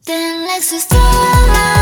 Stand next to starlight